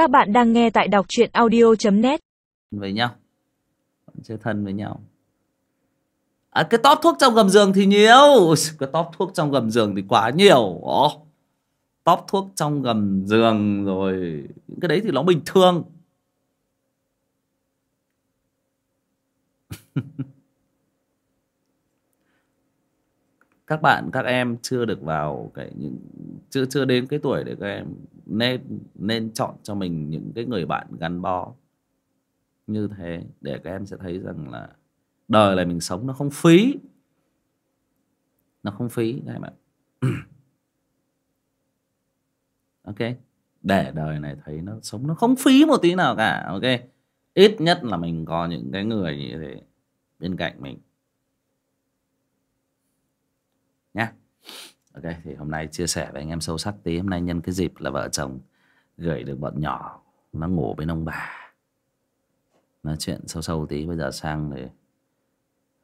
Các bạn đang nghe tại đọc truyện audio.net với nhau. Chơi thân với nhau. À, cái top thuốc trong gầm giường thì nhiều. Cái top thuốc trong gầm giường thì quá nhiều. Ồ, top thuốc trong gầm giường rồi những cái đấy thì nó bình thường. Các bạn các em chưa được vào cái những chưa chưa đến cái tuổi để các em nên nên chọn cho mình những cái người bạn gắn bó như thế để các em sẽ thấy rằng là đời này mình sống, nó không phí. Nó không phí các em ạ. Ok? Để đời này thấy nó sống, nó không phí một tí nào cả, ok? Ít nhất là mình có những cái người như thế bên cạnh mình. Ok, thì hôm nay chia sẻ với anh em sâu sắc tí. Hôm nay nhân cái dịp là vợ chồng gửi được bọn nhỏ nó ngủ bên ông bà. Nói chuyện sâu sâu tí, bây giờ sang thì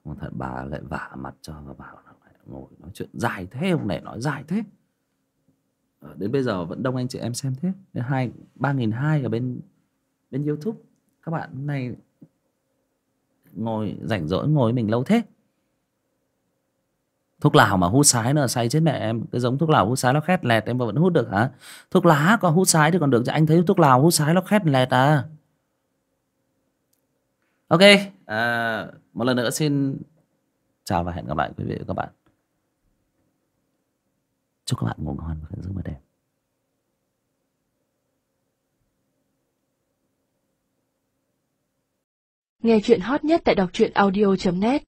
một thật bà lại vả mặt cho và bảo là ngồi nói chuyện dài thế, ông này nói dài thế. Ờ, đến bây giờ vẫn đông anh chị em xem thế. Đến hai, ba nghìn hai ở bên bên youtube. Các bạn hôm nay ngồi, rảnh rỗi ngồi mình lâu thế thuốc lào mà hút sái nó say chết mẹ em. Cái giống thuốc lào hút sái nó khét lẹt em mà vẫn hút được hả? Thuốc lá có hút sái thì còn được chứ. Anh thấy thuốc lào hút sái nó khét lẹt à? Ok. À, một lần nữa xin chào và hẹn gặp lại quý vị và các bạn. Chúc các bạn ngủ ngon và giấc mơ đẹp. Nghe chuyện hot nhất tại đọc truyện audio.net